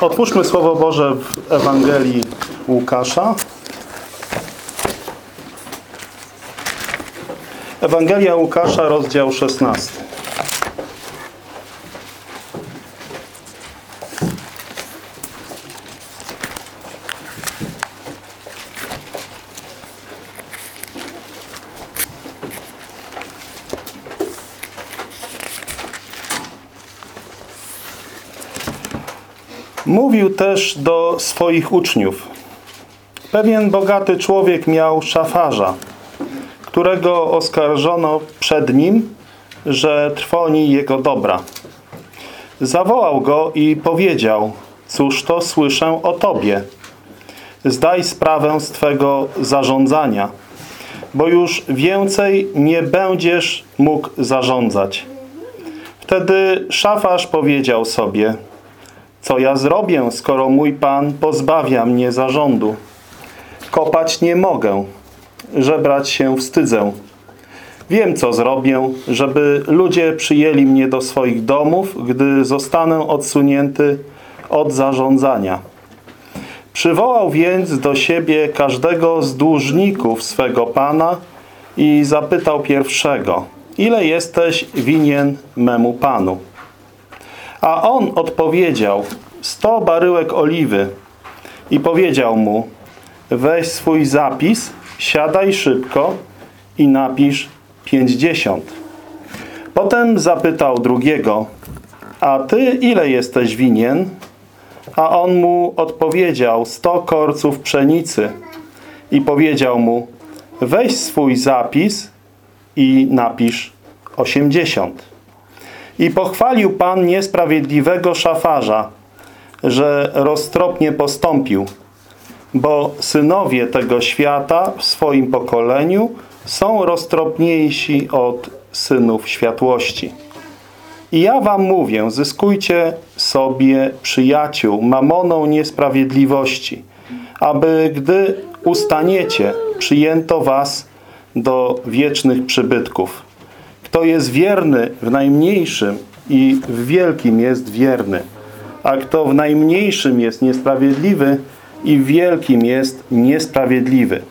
Otwórzmy Słowo Boże w Ewangelii Łukasza. Ewangelia Łukasza, rozdział 16. Mówił też do swoich uczniów. Pewien bogaty człowiek miał szafarza, którego oskarżono przed nim, że trwoni jego dobra. Zawołał go i powiedział, cóż to słyszę o tobie. Zdaj sprawę z twego zarządzania, bo już więcej nie będziesz mógł zarządzać. Wtedy szafarz powiedział sobie, co ja zrobię, skoro mój Pan pozbawia mnie zarządu? Kopać nie mogę, żebrać się wstydzę. Wiem, co zrobię, żeby ludzie przyjęli mnie do swoich domów, gdy zostanę odsunięty od zarządzania. Przywołał więc do siebie każdego z dłużników swego Pana i zapytał pierwszego, ile jesteś winien memu Panu? A on odpowiedział, sto baryłek oliwy. I powiedział mu, weź swój zapis, siadaj szybko i napisz pięćdziesiąt. Potem zapytał drugiego, a ty ile jesteś winien? A on mu odpowiedział, sto korców pszenicy. I powiedział mu, weź swój zapis i napisz osiemdziesiąt. I pochwalił Pan niesprawiedliwego szafarza, że roztropnie postąpił, bo synowie tego świata w swoim pokoleniu są roztropniejsi od synów światłości. I ja wam mówię, zyskujcie sobie przyjaciół mamoną niesprawiedliwości, aby gdy ustaniecie, przyjęto was do wiecznych przybytków. Kto jest wierny w najmniejszym i w wielkim jest wierny, a kto w najmniejszym jest niesprawiedliwy i w wielkim jest niesprawiedliwy.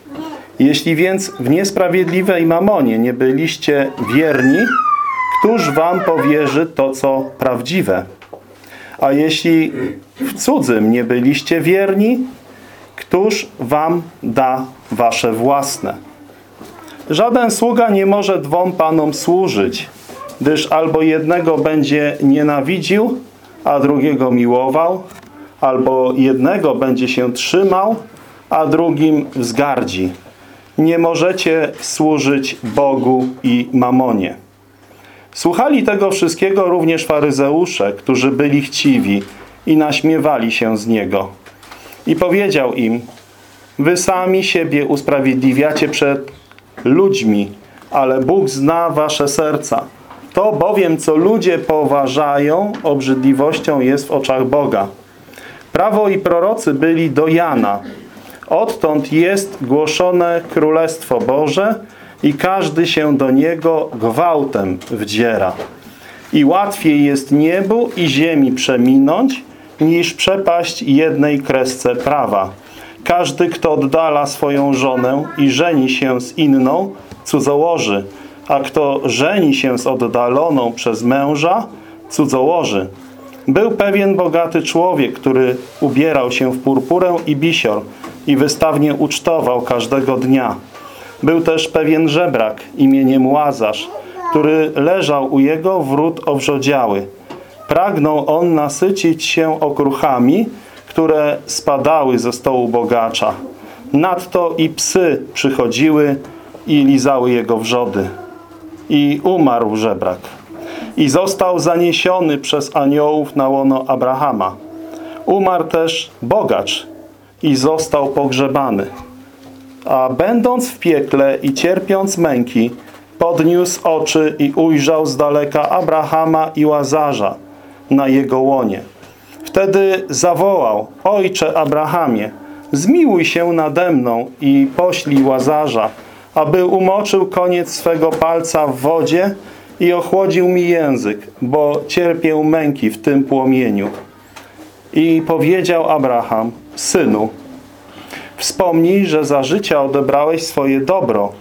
Jeśli więc w niesprawiedliwej mamonie nie byliście wierni, któż wam powierzy to, co prawdziwe? A jeśli w cudzym nie byliście wierni, któż wam da wasze własne? Żaden sługa nie może dwom panom służyć, gdyż albo jednego będzie nienawidził, a drugiego miłował, albo jednego będzie się trzymał, a drugim wzgardzi. Nie możecie służyć Bogu i mamonie. Słuchali tego wszystkiego również faryzeusze, którzy byli chciwi i naśmiewali się z Niego. I powiedział im, wy sami siebie usprawiedliwiacie przed ludźmi, ale Bóg zna wasze serca. To bowiem, co ludzie poważają, obrzydliwością jest w oczach Boga. Prawo i prorocy byli do Jana. Odtąd jest głoszone Królestwo Boże i każdy się do niego gwałtem wdziera. I łatwiej jest niebu i ziemi przeminąć, niż przepaść jednej kresce prawa. Każdy, kto oddala swoją żonę i żeni się z inną, cudzołoży, a kto żeni się z oddaloną przez męża, cudzołoży. Był pewien bogaty człowiek, który ubierał się w purpurę i bisior i wystawnie ucztował każdego dnia. Był też pewien żebrak imieniem Łazarz, który leżał u jego wrót owrzodziały. Pragnął on nasycić się okruchami, które spadały ze stołu bogacza. Nadto i psy przychodziły i lizały jego wrzody. I umarł żebrak. I został zaniesiony przez aniołów na łono Abrahama. Umarł też bogacz i został pogrzebany. A będąc w piekle i cierpiąc męki, podniósł oczy i ujrzał z daleka Abrahama i Łazarza na jego łonie. Wtedy zawołał, Ojcze Abrahamie, zmiłuj się nade mną i poślij Łazarza, aby umoczył koniec swego palca w wodzie i ochłodził mi język, bo cierpię męki w tym płomieniu. I powiedział Abraham, synu, wspomnij, że za życia odebrałeś swoje dobro,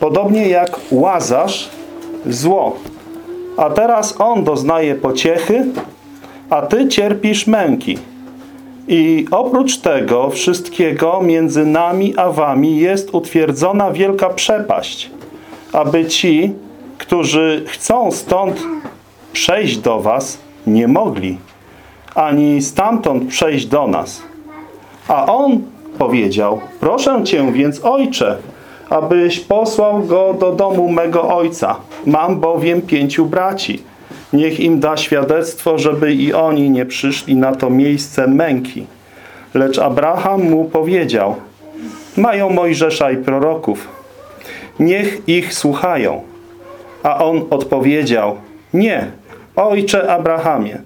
podobnie jak Łazarz zło. A teraz on doznaje pociechy, a ty cierpisz męki. I oprócz tego wszystkiego między nami a wami jest utwierdzona wielka przepaść, aby ci, którzy chcą stąd przejść do was, nie mogli, ani stamtąd przejść do nas. A on powiedział, proszę cię więc, ojcze, abyś posłał go do domu mego ojca. Mam bowiem pięciu braci. Niech im da świadectwo, żeby i oni nie przyszli na to miejsce męki. Lecz Abraham mu powiedział, mają Mojżesza i proroków. Niech ich słuchają. A on odpowiedział, nie, ojcze Abrahamie,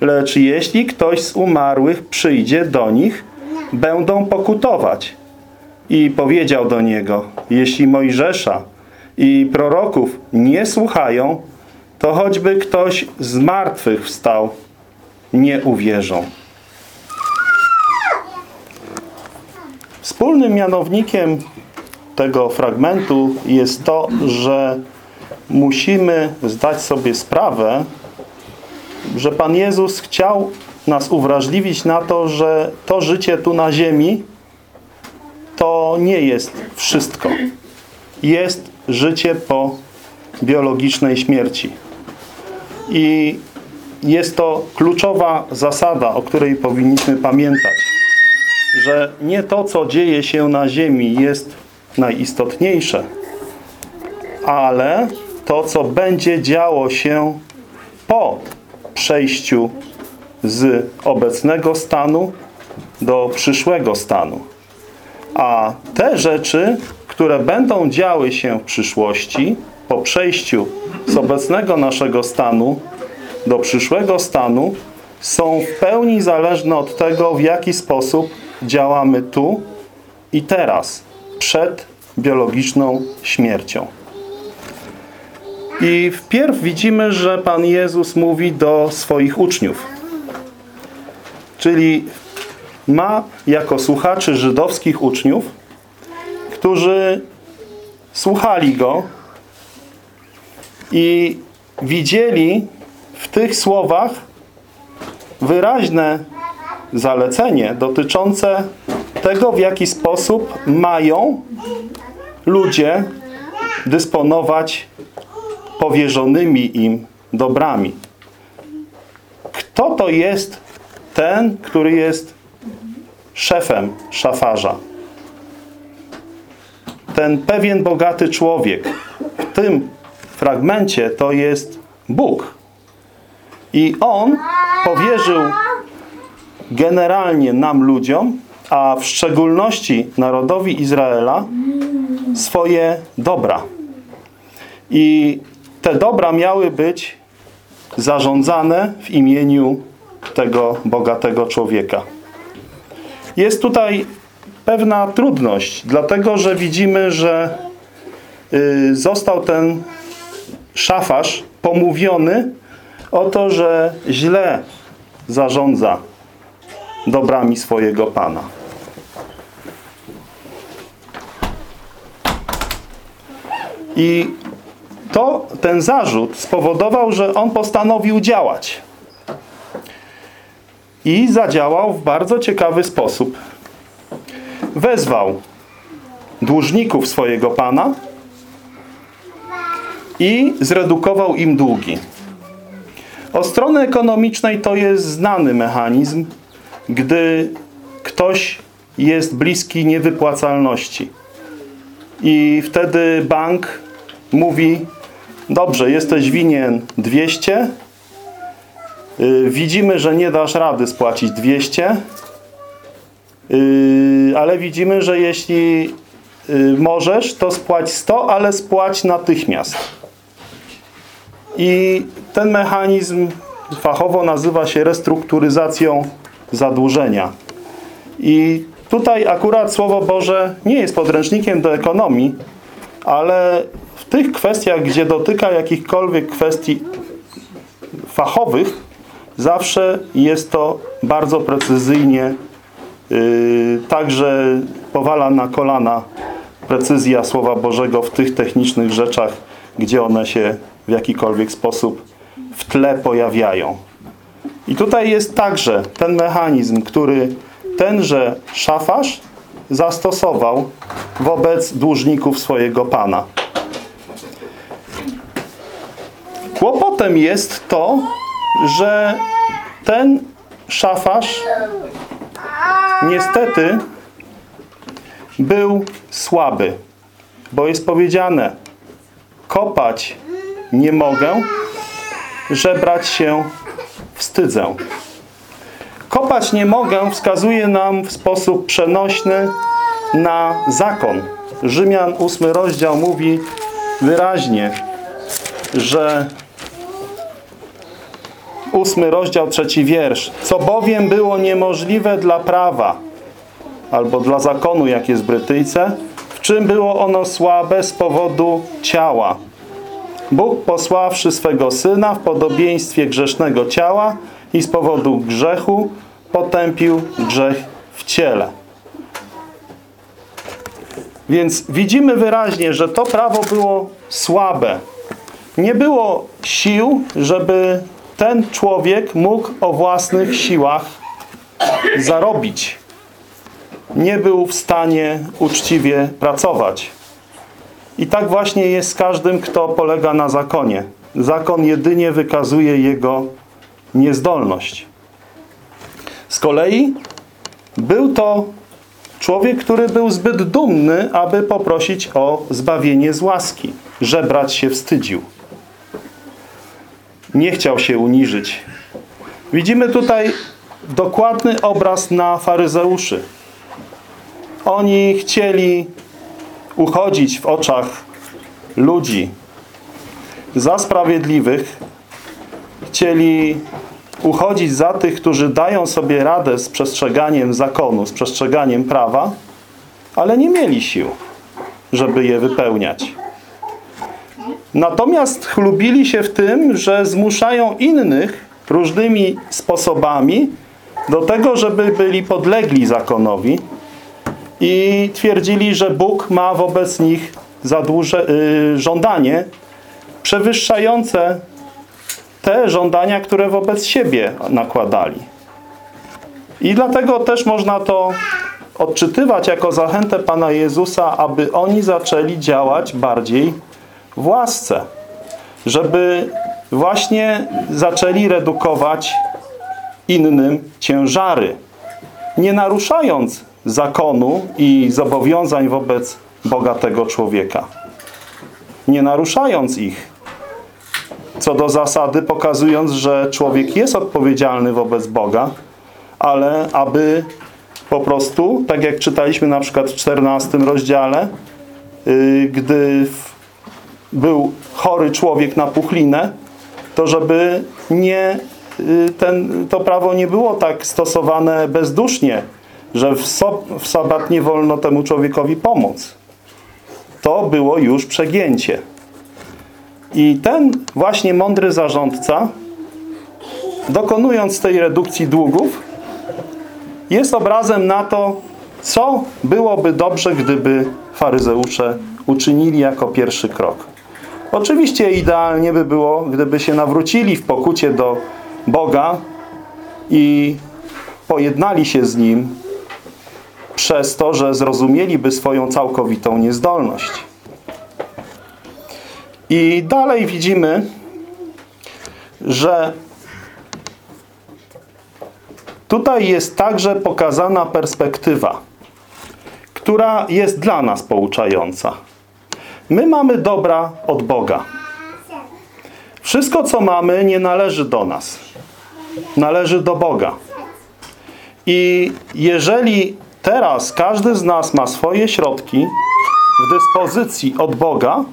lecz jeśli ktoś z umarłych przyjdzie do nich, będą pokutować. I powiedział do niego, jeśli Mojżesza i proroków nie słuchają, to choćby ktoś z martwych wstał, nie uwierzą. Wspólnym mianownikiem tego fragmentu jest to, że musimy zdać sobie sprawę, że Pan Jezus chciał nas uwrażliwić na to, że to życie tu na ziemi to nie jest wszystko. Jest życie po biologicznej śmierci. I jest to kluczowa zasada, o której powinniśmy pamiętać, że nie to, co dzieje się na ziemi jest najistotniejsze, ale to, co będzie działo się po przejściu z obecnego stanu do przyszłego stanu. A te rzeczy, które będą działy się w przyszłości, po przejściu z obecnego naszego stanu do przyszłego stanu, są w pełni zależne od tego, w jaki sposób działamy tu i teraz, przed biologiczną śmiercią. I wpierw widzimy, że Pan Jezus mówi do swoich uczniów. Czyli ma jako słuchaczy żydowskich uczniów, którzy słuchali Go i widzieli w tych słowach wyraźne zalecenie dotyczące tego, w jaki sposób mają ludzie dysponować powierzonymi im dobrami. Kto to jest ten, który jest szefem szafarza? Ten pewien bogaty człowiek. W tym fragmencie to jest Bóg. I On powierzył generalnie nam ludziom, a w szczególności narodowi Izraela swoje dobra. I te dobra miały być zarządzane w imieniu tego bogatego człowieka. Jest tutaj pewna trudność, dlatego że widzimy, że y, został ten szafarz pomówiony o to, że źle zarządza dobrami swojego Pana. I to, ten zarzut spowodował, że on postanowił działać. I zadziałał w bardzo ciekawy sposób. Wezwał dłużników swojego Pana i zredukował im długi. O strony ekonomicznej to jest znany mechanizm, gdy ktoś jest bliski niewypłacalności. I wtedy bank mówi, dobrze, jesteś winien 200, yy, widzimy, że nie dasz rady spłacić 200, yy, ale widzimy, że jeśli yy, możesz, to spłać 100, ale spłać natychmiast. I ten mechanizm fachowo nazywa się restrukturyzacją zadłużenia. I tutaj akurat Słowo Boże nie jest podręcznikiem do ekonomii, ale w tych kwestiach, gdzie dotyka jakichkolwiek kwestii fachowych, zawsze jest to bardzo precyzyjnie, yy, także powala na kolana precyzja Słowa Bożego w tych technicznych rzeczach, gdzie one się w jakikolwiek sposób w tle pojawiają. I tutaj jest także ten mechanizm, który tenże szafarz zastosował wobec dłużników swojego Pana. Kłopotem jest to, że ten szafarz niestety był słaby, bo jest powiedziane kopać nie mogę, żebrać się wstydzę. Kopać nie mogę wskazuje nam w sposób przenośny na zakon. Rzymian 8 rozdział mówi wyraźnie, że ósmy rozdział, trzeci wiersz. Co bowiem było niemożliwe dla prawa, albo dla zakonu, jak jest w Brytyjce, w czym było ono słabe z powodu ciała. Bóg posławszy swego Syna w podobieństwie grzesznego ciała i z powodu grzechu potępił grzech w ciele. Więc widzimy wyraźnie, że to prawo było słabe. Nie było sił, żeby ten człowiek mógł o własnych siłach zarobić. Nie był w stanie uczciwie pracować. I tak właśnie jest z każdym, kto polega na zakonie. Zakon jedynie wykazuje jego niezdolność. Z kolei był to człowiek, który był zbyt dumny, aby poprosić o zbawienie z łaski. Żebrać się wstydził. Nie chciał się uniżyć. Widzimy tutaj dokładny obraz na faryzeuszy. Oni chcieli uchodzić w oczach ludzi za sprawiedliwych, chcieli uchodzić za tych, którzy dają sobie radę z przestrzeganiem zakonu, z przestrzeganiem prawa, ale nie mieli sił, żeby je wypełniać. Natomiast chlubili się w tym, że zmuszają innych różnymi sposobami do tego, żeby byli podlegli zakonowi i twierdzili, że Bóg ma wobec nich zadłuże, yy, żądanie przewyższające te żądania, które wobec siebie nakładali. I dlatego też można to odczytywać jako zachętę Pana Jezusa, aby oni zaczęli działać bardziej w łasce. Żeby właśnie zaczęli redukować innym ciężary. Nie naruszając zakonu i zobowiązań wobec bogatego człowieka. Nie naruszając ich. Co do zasady pokazując, że człowiek jest odpowiedzialny wobec Boga, ale aby po prostu, tak jak czytaliśmy na przykład w 14 rozdziale, yy, gdy był chory człowiek na puchlinę, to żeby nie, yy, ten, to prawo nie było tak stosowane bezdusznie, że w, so, w sabat nie wolno temu człowiekowi pomóc. To było już przegięcie. I ten właśnie mądry zarządca, dokonując tej redukcji długów, jest obrazem na to, co byłoby dobrze, gdyby faryzeusze uczynili jako pierwszy krok. Oczywiście idealnie by było, gdyby się nawrócili w pokucie do Boga i pojednali się z Nim przez to, że zrozumieliby swoją całkowitą niezdolność. I dalej widzimy, że tutaj jest także pokazana perspektywa, która jest dla nas pouczająca. My mamy dobra od Boga. Wszystko, co mamy, nie należy do nas. Należy do Boga. I jeżeli teraz każdy z nas ma swoje środki w dyspozycji od Boga,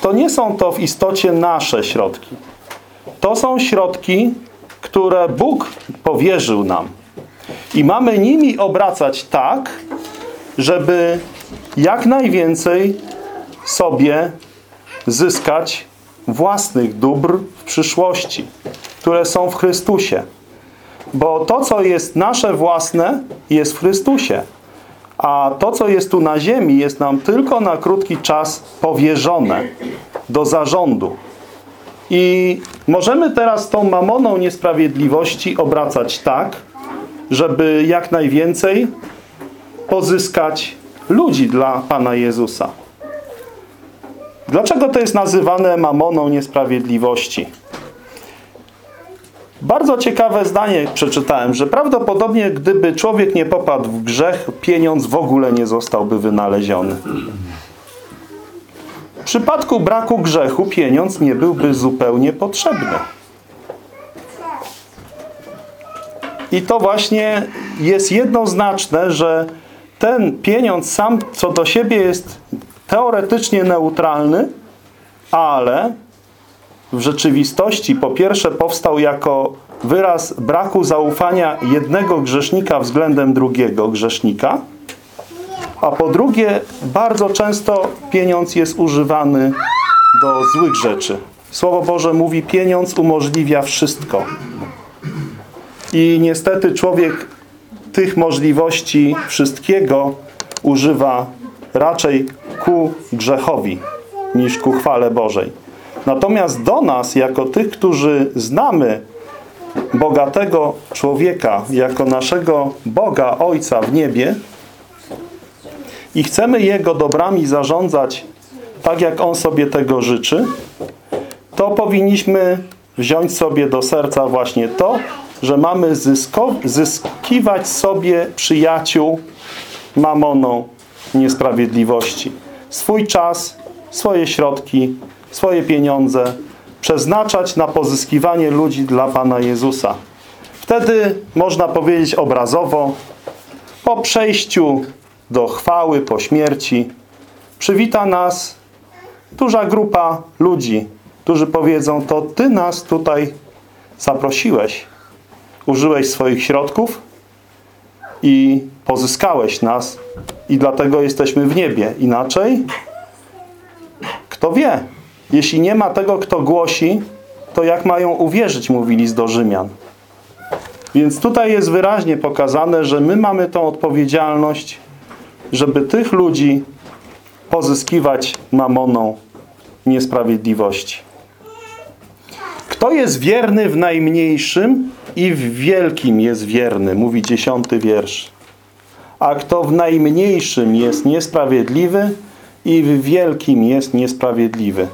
to nie są to w istocie nasze środki. To są środki, które Bóg powierzył nam. I mamy nimi obracać tak, żeby jak najwięcej sobie zyskać własnych dóbr w przyszłości, które są w Chrystusie. Bo to, co jest nasze własne, jest w Chrystusie. A to, co jest tu na ziemi, jest nam tylko na krótki czas powierzone do zarządu. I możemy teraz tą mamoną niesprawiedliwości obracać tak, żeby jak najwięcej pozyskać ludzi dla Pana Jezusa. Dlaczego to jest nazywane mamoną niesprawiedliwości? Bardzo ciekawe zdanie przeczytałem, że prawdopodobnie gdyby człowiek nie popadł w grzech, pieniądz w ogóle nie zostałby wynaleziony. W przypadku braku grzechu pieniądz nie byłby zupełnie potrzebny. I to właśnie jest jednoznaczne, że ten pieniądz sam co do siebie jest teoretycznie neutralny, ale w rzeczywistości po pierwsze powstał jako wyraz braku zaufania jednego grzesznika względem drugiego grzesznika, a po drugie bardzo często pieniądz jest używany do złych rzeczy. Słowo Boże mówi, pieniądz umożliwia wszystko. I niestety człowiek tych możliwości wszystkiego używa raczej ku grzechowi niż ku chwale Bożej. Natomiast do nas, jako tych, którzy znamy bogatego człowieka, jako naszego Boga, Ojca w niebie i chcemy Jego dobrami zarządzać tak, jak On sobie tego życzy, to powinniśmy wziąć sobie do serca właśnie to, że mamy zyskiwać sobie przyjaciół mamoną niesprawiedliwości. Swój czas, swoje środki, swoje pieniądze przeznaczać na pozyskiwanie ludzi dla Pana Jezusa. Wtedy, można powiedzieć obrazowo, po przejściu do chwały, po śmierci, przywita nas duża grupa ludzi, którzy powiedzą, to Ty nas tutaj zaprosiłeś, użyłeś swoich środków i pozyskałeś nas i dlatego jesteśmy w niebie. Inaczej, kto wie, jeśli nie ma tego, kto głosi, to jak mają uwierzyć, mówi list do Rzymian. Więc tutaj jest wyraźnie pokazane, że my mamy tą odpowiedzialność, żeby tych ludzi pozyskiwać mamoną niesprawiedliwości. Kto jest wierny w najmniejszym i w wielkim jest wierny, mówi dziesiąty wiersz. A kto w najmniejszym jest niesprawiedliwy i w wielkim jest niesprawiedliwy.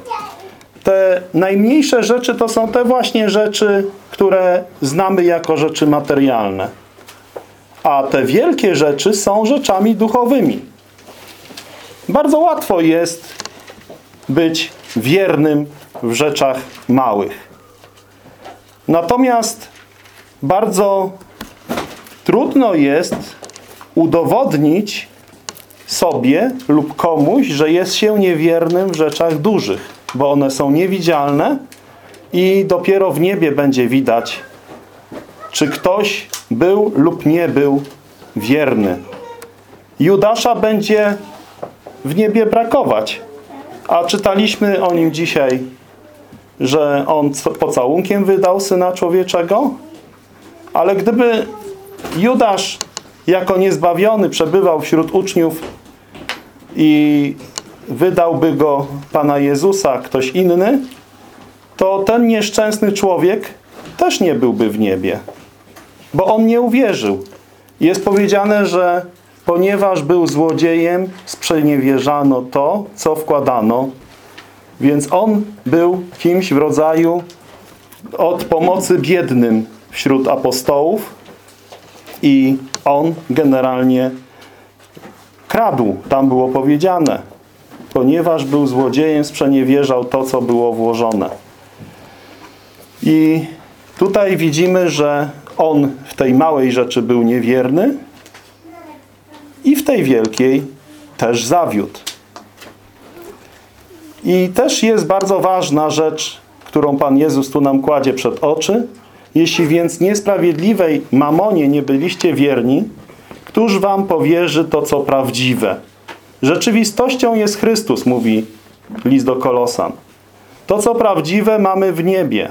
Te najmniejsze rzeczy to są te właśnie rzeczy, które znamy jako rzeczy materialne. A te wielkie rzeczy są rzeczami duchowymi. Bardzo łatwo jest być wiernym w rzeczach małych. Natomiast bardzo trudno jest udowodnić sobie lub komuś, że jest się niewiernym w rzeczach dużych, bo one są niewidzialne i dopiero w niebie będzie widać, czy ktoś był lub nie był wierny. Judasza będzie w niebie brakować, a czytaliśmy o nim dzisiaj, że on pocałunkiem wydał Syna Człowieczego, ale gdyby Judasz jako niezbawiony przebywał wśród uczniów i wydałby go Pana Jezusa ktoś inny, to ten nieszczęsny człowiek też nie byłby w niebie. Bo on nie uwierzył. Jest powiedziane, że ponieważ był złodziejem, sprzeniewierzano to, co wkładano. Więc on był kimś w rodzaju od pomocy biednym wśród apostołów i on generalnie kradł. Tam było powiedziane. Ponieważ był złodziejem, sprzeniewierzał to, co było włożone. I tutaj widzimy, że on w tej małej rzeczy był niewierny i w tej wielkiej też zawiódł. I też jest bardzo ważna rzecz, którą Pan Jezus tu nam kładzie przed oczy. Jeśli więc niesprawiedliwej mamonie nie byliście wierni, któż wam powierzy to, co prawdziwe? Rzeczywistością jest Chrystus, mówi list do Kolosan. To co prawdziwe, mamy w niebie.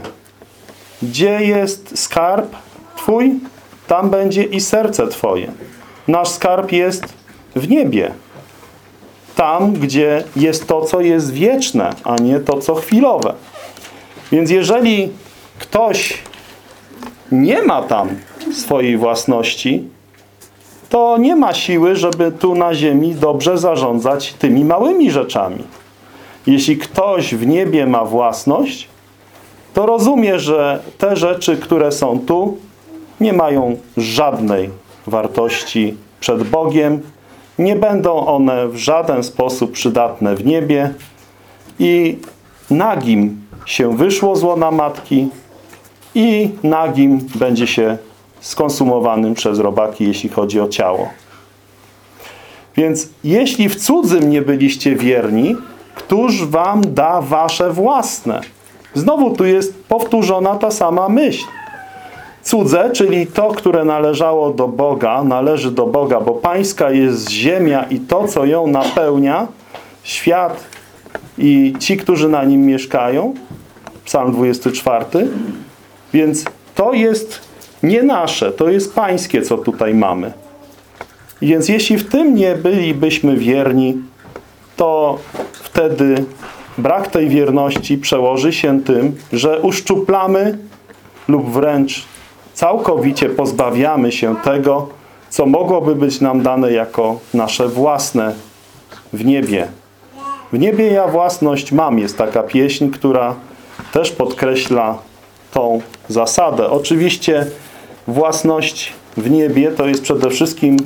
Gdzie jest skarb Twój, tam będzie i serce Twoje. Nasz skarb jest w niebie. Tam, gdzie jest to, co jest wieczne, a nie to, co chwilowe. Więc jeżeli ktoś nie ma tam swojej własności, to nie ma siły, żeby tu na ziemi dobrze zarządzać tymi małymi rzeczami. Jeśli ktoś w niebie ma własność, to rozumie, że te rzeczy, które są tu, nie mają żadnej wartości przed Bogiem, nie będą one w żaden sposób przydatne w niebie i nagim się wyszło z łona matki i nagim będzie się skonsumowanym przez robaki, jeśli chodzi o ciało. Więc jeśli w cudzym nie byliście wierni, któż wam da wasze własne? Znowu tu jest powtórzona ta sama myśl. Cudze, czyli to, które należało do Boga, należy do Boga, bo pańska jest ziemia i to, co ją napełnia, świat i ci, którzy na nim mieszkają. Psalm 24. Więc to jest nie nasze, to jest pańskie, co tutaj mamy. Więc jeśli w tym nie bylibyśmy wierni, to wtedy brak tej wierności przełoży się tym, że uszczuplamy lub wręcz całkowicie pozbawiamy się tego, co mogłoby być nam dane jako nasze własne w niebie. W niebie ja własność mam. Jest taka pieśń, która też podkreśla tą zasadę. Oczywiście własność w niebie to jest przede wszystkim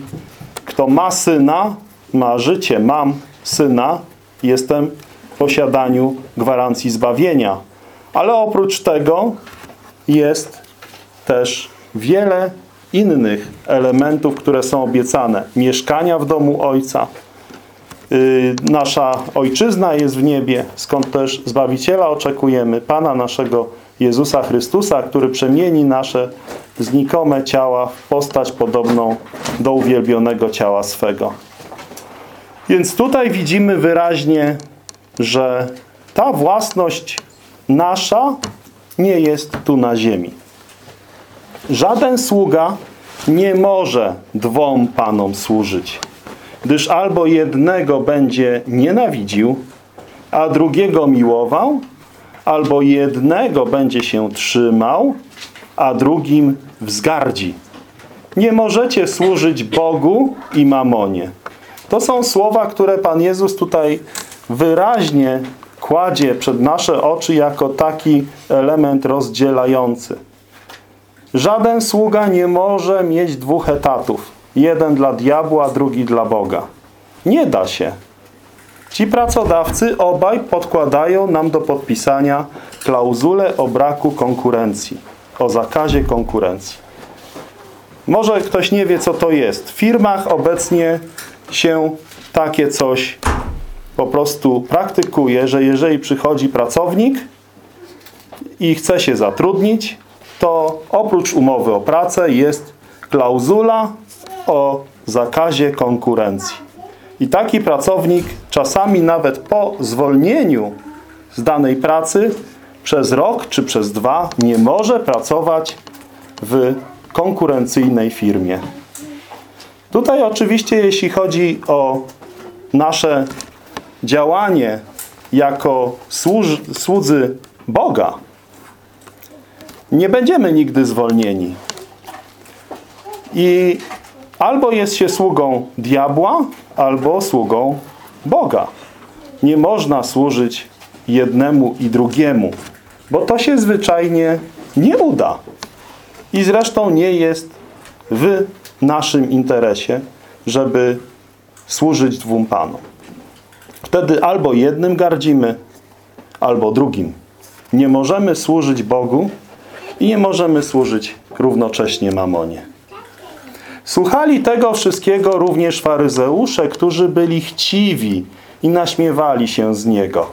kto ma syna, ma życie, mam syna, jestem w posiadaniu gwarancji zbawienia. Ale oprócz tego jest też wiele innych elementów, które są obiecane. Mieszkania w domu Ojca. Yy, nasza Ojczyzna jest w niebie, skąd też Zbawiciela oczekujemy. Pana naszego Jezusa Chrystusa, który przemieni nasze znikome ciała w postać podobną do uwielbionego ciała swego. Więc tutaj widzimy wyraźnie, że ta własność nasza nie jest tu na ziemi. Żaden sługa nie może dwom panom służyć, gdyż albo jednego będzie nienawidził, a drugiego miłował, albo jednego będzie się trzymał, a drugim wzgardzi. Nie możecie służyć Bogu i mamonie. To są słowa, które Pan Jezus tutaj wyraźnie kładzie przed nasze oczy jako taki element rozdzielający. Żaden sługa nie może mieć dwóch etatów. Jeden dla diabła, drugi dla Boga. Nie da się. Ci pracodawcy obaj podkładają nam do podpisania klauzulę o braku konkurencji, o zakazie konkurencji. Może ktoś nie wie, co to jest. W firmach obecnie się takie coś po prostu praktykuje, że jeżeli przychodzi pracownik i chce się zatrudnić, to oprócz umowy o pracę jest klauzula o zakazie konkurencji. I taki pracownik czasami nawet po zwolnieniu z danej pracy przez rok czy przez dwa nie może pracować w konkurencyjnej firmie. Tutaj oczywiście jeśli chodzi o nasze działanie jako słudzy Boga, nie będziemy nigdy zwolnieni. I albo jest się sługą diabła, albo sługą Boga. Nie można służyć jednemu i drugiemu, bo to się zwyczajnie nie uda. I zresztą nie jest w naszym interesie, żeby służyć dwóm Panom. Wtedy albo jednym gardzimy, albo drugim. Nie możemy służyć Bogu i nie możemy służyć równocześnie mamonie. Słuchali tego wszystkiego również faryzeusze, którzy byli chciwi i naśmiewali się z Niego.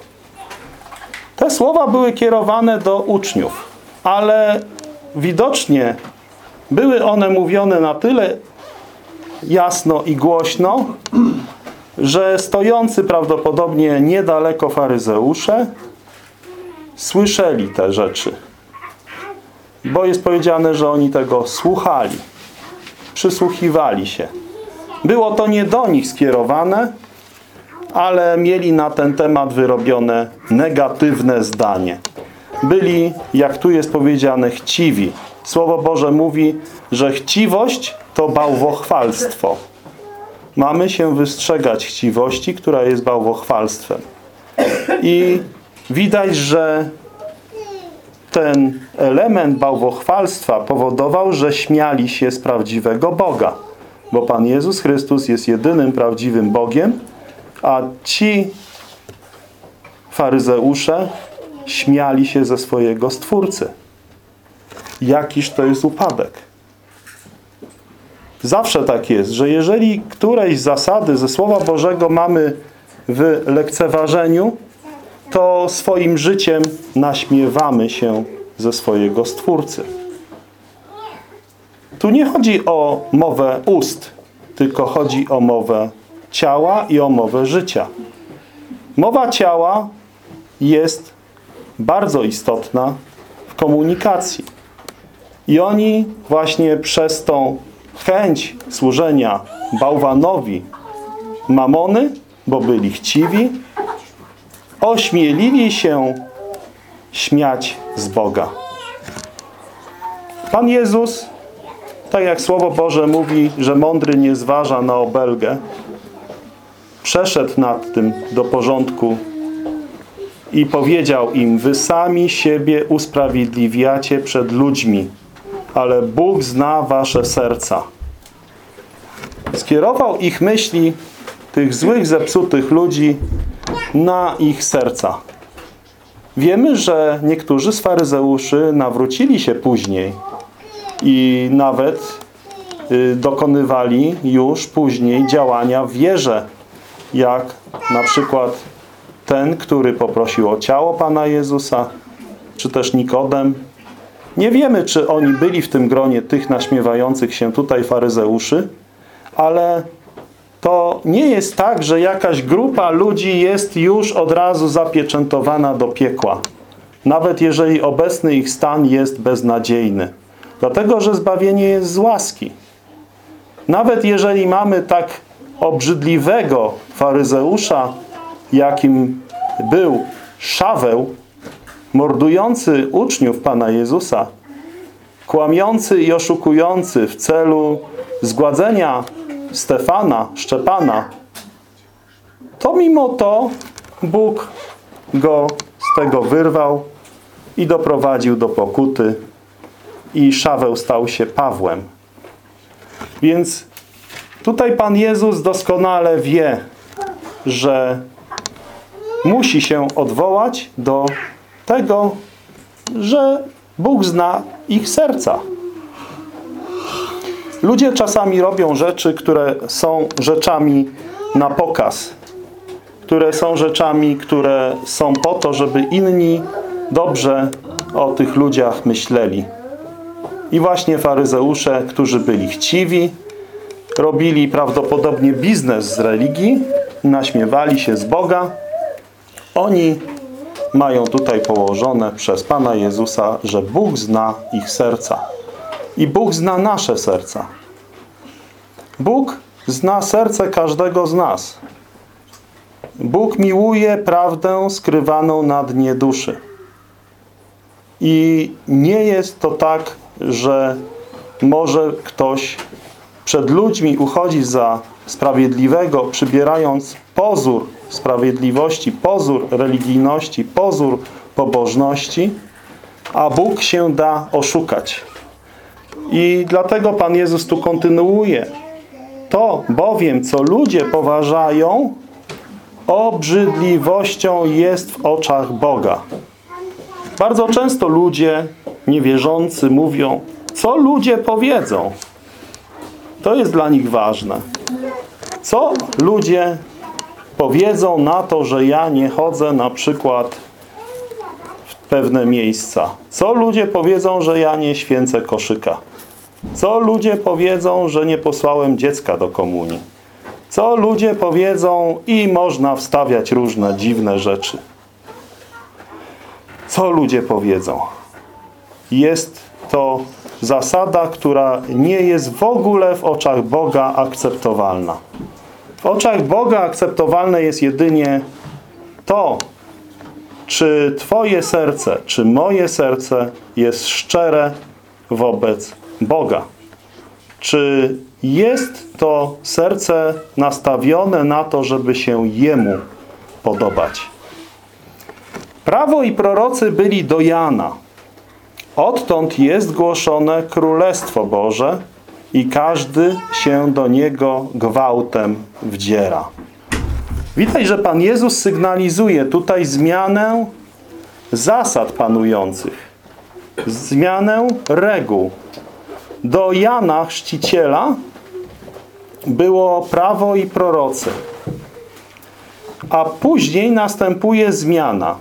Te słowa były kierowane do uczniów, ale widocznie były one mówione na tyle jasno i głośno, że stojący prawdopodobnie niedaleko faryzeusze słyszeli te rzeczy. Bo jest powiedziane, że oni tego słuchali. Przysłuchiwali się. Było to nie do nich skierowane, ale mieli na ten temat wyrobione negatywne zdanie. Byli, jak tu jest powiedziane, chciwi. Słowo Boże mówi, że chciwość to bałwochwalstwo. Mamy się wystrzegać chciwości, która jest bałwochwalstwem. I widać, że ten element bałwochwalstwa powodował, że śmiali się z prawdziwego Boga. Bo Pan Jezus Chrystus jest jedynym prawdziwym Bogiem, a ci faryzeusze śmiali się ze swojego Stwórcy. Jakiż to jest upadek? Zawsze tak jest, że jeżeli któreś zasady ze Słowa Bożego mamy w lekceważeniu, to swoim życiem naśmiewamy się ze swojego Stwórcy. Tu nie chodzi o mowę ust, tylko chodzi o mowę ciała i o mowę życia. Mowa ciała jest bardzo istotna w komunikacji. I oni właśnie przez tą chęć służenia bałwanowi mamony, bo byli chciwi, ośmielili się śmiać z Boga. Pan Jezus, tak jak Słowo Boże mówi, że mądry nie zważa na obelgę, przeszedł nad tym do porządku i powiedział im, wy sami siebie usprawiedliwiacie przed ludźmi, ale Bóg zna wasze serca. Skierował ich myśli, tych złych, zepsutych ludzi na ich serca. Wiemy, że niektórzy z faryzeuszy nawrócili się później i nawet y, dokonywali już później działania w wierze, jak na przykład ten, który poprosił o ciało Pana Jezusa, czy też Nikodem. Nie wiemy, czy oni byli w tym gronie tych naśmiewających się tutaj faryzeuszy, ale to nie jest tak, że jakaś grupa ludzi jest już od razu zapieczętowana do piekła. Nawet jeżeli obecny ich stan jest beznadziejny. Dlatego, że zbawienie jest z łaski. Nawet jeżeli mamy tak obrzydliwego faryzeusza, jakim był Szaweł, mordujący uczniów Pana Jezusa, kłamiący i oszukujący w celu zgładzenia Stefana, Szczepana, to mimo to Bóg go z tego wyrwał i doprowadził do pokuty i Szaweł stał się Pawłem. Więc tutaj Pan Jezus doskonale wie, że musi się odwołać do tego, że Bóg zna ich serca. Ludzie czasami robią rzeczy, które są rzeczami na pokaz. Które są rzeczami, które są po to, żeby inni dobrze o tych ludziach myśleli. I właśnie faryzeusze, którzy byli chciwi, robili prawdopodobnie biznes z religii, naśmiewali się z Boga. Oni mają tutaj położone przez Pana Jezusa, że Bóg zna ich serca. I Bóg zna nasze serca. Bóg zna serce każdego z nas. Bóg miłuje prawdę skrywaną na dnie duszy. I nie jest to tak, że może ktoś przed ludźmi uchodzić za sprawiedliwego, przybierając pozór sprawiedliwości, pozór religijności, pozór pobożności, a Bóg się da oszukać. I dlatego Pan Jezus tu kontynuuje. To bowiem, co ludzie poważają, obrzydliwością jest w oczach Boga. Bardzo często ludzie niewierzący mówią, co ludzie powiedzą. To jest dla nich ważne. Co ludzie powiedzą na to, że ja nie chodzę na przykład w pewne miejsca? Co ludzie powiedzą, że ja nie święcę koszyka? Co ludzie powiedzą, że nie posłałem dziecka do komunii? Co ludzie powiedzą i można wstawiać różne dziwne rzeczy. co ludzie powiedzą. Jest to zasada, która nie jest w ogóle w oczach Boga akceptowalna. W oczach Boga akceptowalne jest jedynie to, czy Twoje serce, czy moje serce jest szczere wobec Boga. Czy jest to serce nastawione na to, żeby się Jemu podobać. Prawo i prorocy byli do Jana. Odtąd jest głoszone Królestwo Boże i każdy się do niego gwałtem wdziera. Widać, że Pan Jezus sygnalizuje tutaj zmianę zasad panujących. Zmianę reguł. Do Jana Chrzciciela było prawo i prorocy. A później następuje zmiana.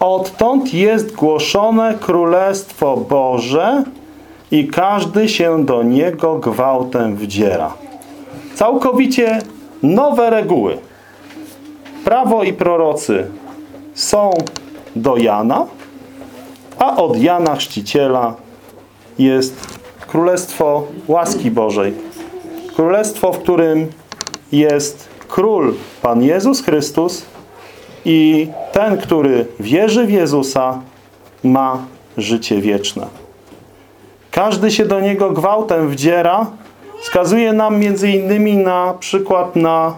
Odtąd jest głoszone Królestwo Boże i każdy się do niego gwałtem wdziera. Całkowicie nowe reguły. Prawo i prorocy są do Jana, a od Jana Chrzciciela jest Królestwo łaski Bożej. Królestwo, w którym jest Król Pan Jezus Chrystus i ten, który wierzy w Jezusa, ma życie wieczne. Każdy się do Niego gwałtem wdziera, wskazuje nam między innymi na przykład na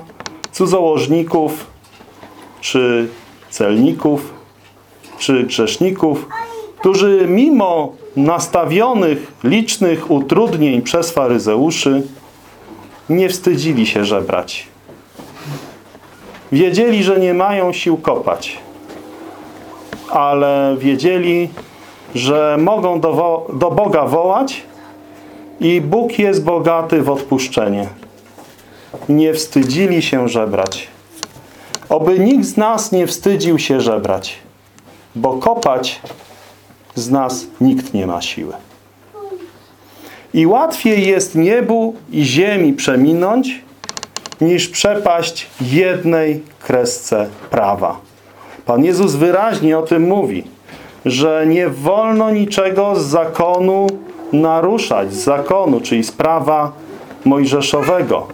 cudzołożników, czy celników, czy grzeszników, którzy mimo nastawionych licznych utrudnień przez faryzeuszy nie wstydzili się żebrać. Wiedzieli, że nie mają sił kopać, ale wiedzieli, że mogą do, do Boga wołać i Bóg jest bogaty w odpuszczenie. Nie wstydzili się żebrać. Oby nikt z nas nie wstydził się żebrać, bo kopać z nas nikt nie ma siły. I łatwiej jest niebu i ziemi przeminąć, niż przepaść jednej kresce prawa. Pan Jezus wyraźnie o tym mówi, że nie wolno niczego z zakonu naruszać, z zakonu, czyli z prawa mojżeszowego.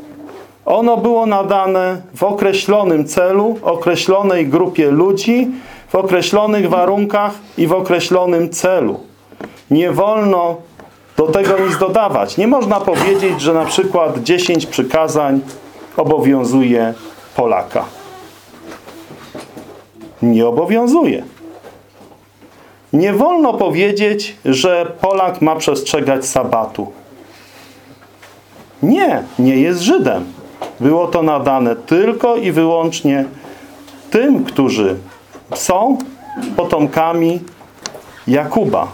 Ono było nadane w określonym celu, określonej grupie ludzi, w określonych warunkach i w określonym celu. Nie wolno do tego nic dodawać. Nie można powiedzieć, że na przykład 10 przykazań obowiązuje Polaka. Nie obowiązuje. Nie wolno powiedzieć, że Polak ma przestrzegać sabatu. Nie, nie jest Żydem. Było to nadane tylko i wyłącznie tym, którzy są potomkami Jakuba.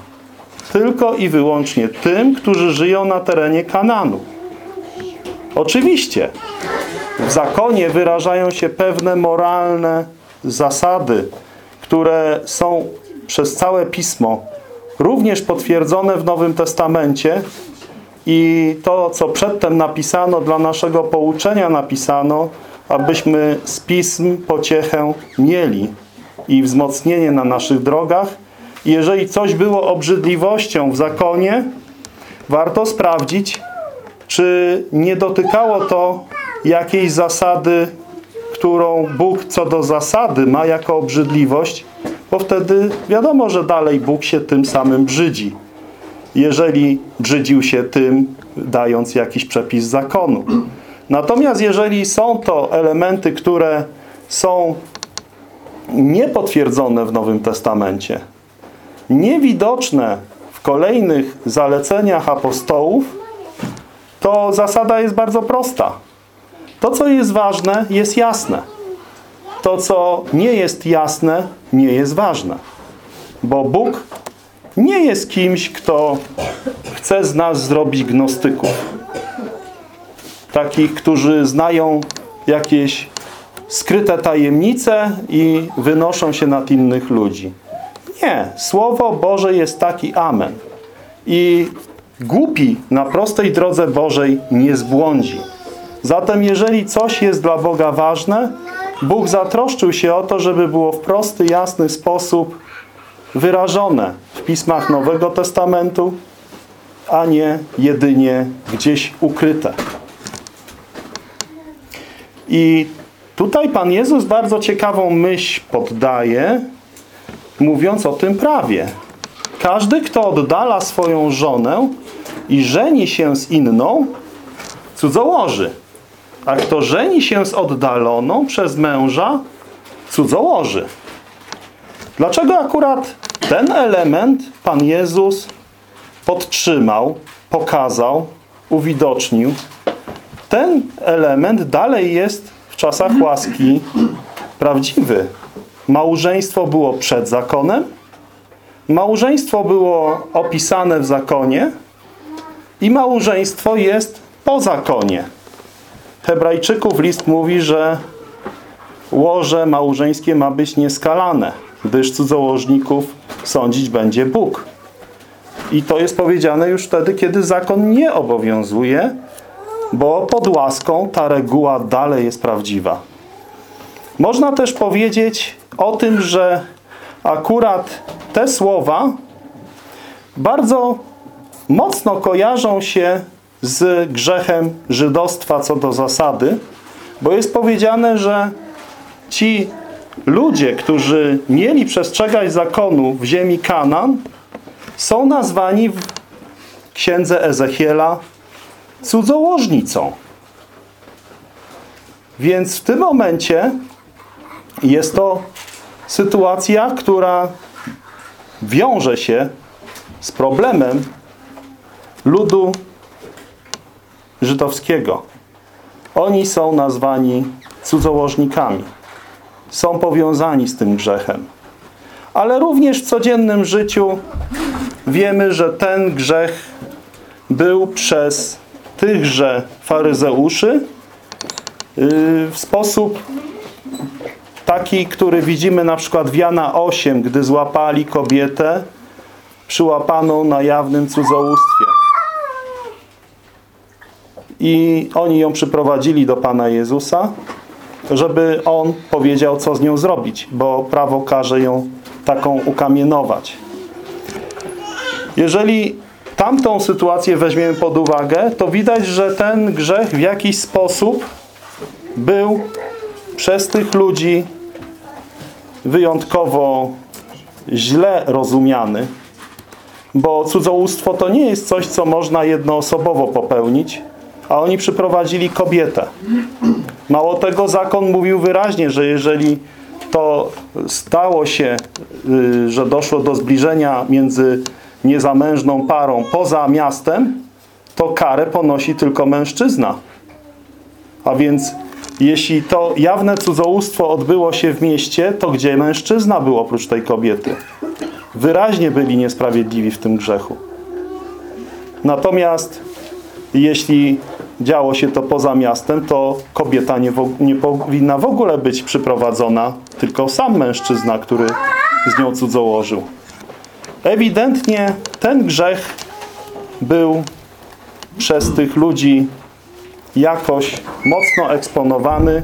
Tylko i wyłącznie tym, którzy żyją na terenie Kananu. Oczywiście w zakonie wyrażają się pewne moralne zasady, które są przez całe Pismo również potwierdzone w Nowym Testamencie i to, co przedtem napisano, dla naszego pouczenia napisano, abyśmy z Pism pociechę mieli i wzmocnienie na naszych drogach. Jeżeli coś było obrzydliwością w zakonie, warto sprawdzić, czy nie dotykało to jakiejś zasady, którą Bóg co do zasady ma jako obrzydliwość, bo wtedy wiadomo, że dalej Bóg się tym samym brzydzi. Jeżeli brzydził się tym, dając jakiś przepis zakonu. Natomiast jeżeli są to elementy, które są niepotwierdzone w Nowym Testamencie, niewidoczne w kolejnych zaleceniach apostołów, to zasada jest bardzo prosta. To, co jest ważne, jest jasne. To, co nie jest jasne, nie jest ważne. Bo Bóg nie jest kimś, kto chce z nas zrobić gnostyków. Takich, którzy znają jakieś skryte tajemnice i wynoszą się nad innych ludzi. Nie. Słowo Boże jest taki amen. I głupi na prostej drodze Bożej nie zbłądzi. Zatem jeżeli coś jest dla Boga ważne, Bóg zatroszczył się o to, żeby było w prosty, jasny sposób wyrażone w pismach Nowego Testamentu, a nie jedynie gdzieś ukryte. I tutaj Pan Jezus bardzo ciekawą myśl poddaje, mówiąc o tym prawie. Każdy, kto oddala swoją żonę i żeni się z inną, cudzołoży. A kto żeni się z oddaloną przez męża, cudzołoży. Dlaczego akurat ten element Pan Jezus podtrzymał, pokazał, uwidocznił? Ten element dalej jest czasach łaski prawdziwy. Małżeństwo było przed zakonem, małżeństwo było opisane w zakonie i małżeństwo jest po zakonie. Hebrajczyków list mówi, że łoże małżeńskie ma być nieskalane, gdyż cudzołożników sądzić będzie Bóg. I to jest powiedziane już wtedy, kiedy zakon nie obowiązuje, bo pod łaską ta reguła dalej jest prawdziwa. Można też powiedzieć o tym, że akurat te słowa bardzo mocno kojarzą się z grzechem żydostwa co do zasady, bo jest powiedziane, że ci ludzie, którzy mieli przestrzegać zakonu w ziemi Kanan, są nazwani w księdze Ezechiela cudzołożnicą. Więc w tym momencie jest to sytuacja, która wiąże się z problemem ludu żydowskiego. Oni są nazwani cudzołożnikami. Są powiązani z tym grzechem. Ale również w codziennym życiu wiemy, że ten grzech był przez tychże faryzeuszy w sposób taki, który widzimy na przykład w Jana 8, gdy złapali kobietę przyłapaną na jawnym cudzołóstwie. I oni ją przyprowadzili do Pana Jezusa, żeby On powiedział, co z nią zrobić, bo prawo każe ją taką ukamienować. Jeżeli tamtą sytuację weźmiemy pod uwagę, to widać, że ten grzech w jakiś sposób był przez tych ludzi wyjątkowo źle rozumiany, bo cudzołóstwo to nie jest coś, co można jednoosobowo popełnić, a oni przyprowadzili kobietę. Mało tego, zakon mówił wyraźnie, że jeżeli to stało się, y, że doszło do zbliżenia między niezamężną parą poza miastem, to karę ponosi tylko mężczyzna. A więc jeśli to jawne cudzołóstwo odbyło się w mieście, to gdzie mężczyzna był oprócz tej kobiety? Wyraźnie byli niesprawiedliwi w tym grzechu. Natomiast jeśli działo się to poza miastem, to kobieta nie, nie powinna w ogóle być przyprowadzona, tylko sam mężczyzna, który z nią cudzołożył. Ewidentnie ten grzech był przez tych ludzi jakoś mocno eksponowany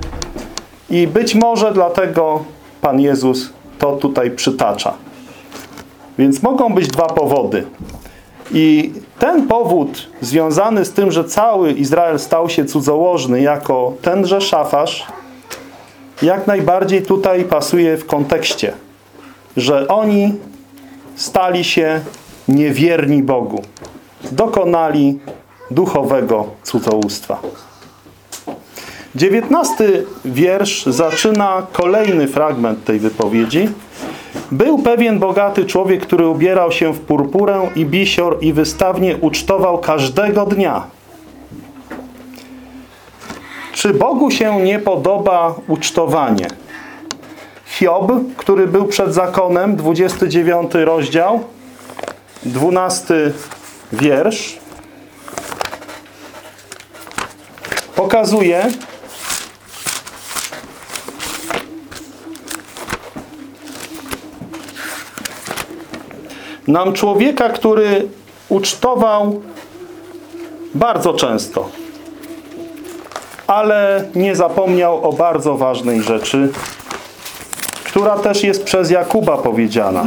i być może dlatego Pan Jezus to tutaj przytacza. Więc mogą być dwa powody. I ten powód związany z tym, że cały Izrael stał się cudzołożny jako tenże szafarz, jak najbardziej tutaj pasuje w kontekście, że oni stali się niewierni Bogu. Dokonali duchowego cudzołóstwa. Dziewiętnasty wiersz zaczyna kolejny fragment tej wypowiedzi. Był pewien bogaty człowiek, który ubierał się w purpurę i bisior i wystawnie ucztował każdego dnia. Czy Bogu się nie podoba ucztowanie? Hiob, który był przed zakonem, 29 rozdział, 12 wiersz, pokazuje, nam człowieka, który ucztował bardzo często, ale nie zapomniał o bardzo ważnej rzeczy, która też jest przez Jakuba powiedziana.